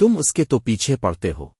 تم اس کے تو پیچھے پڑتے ہو۔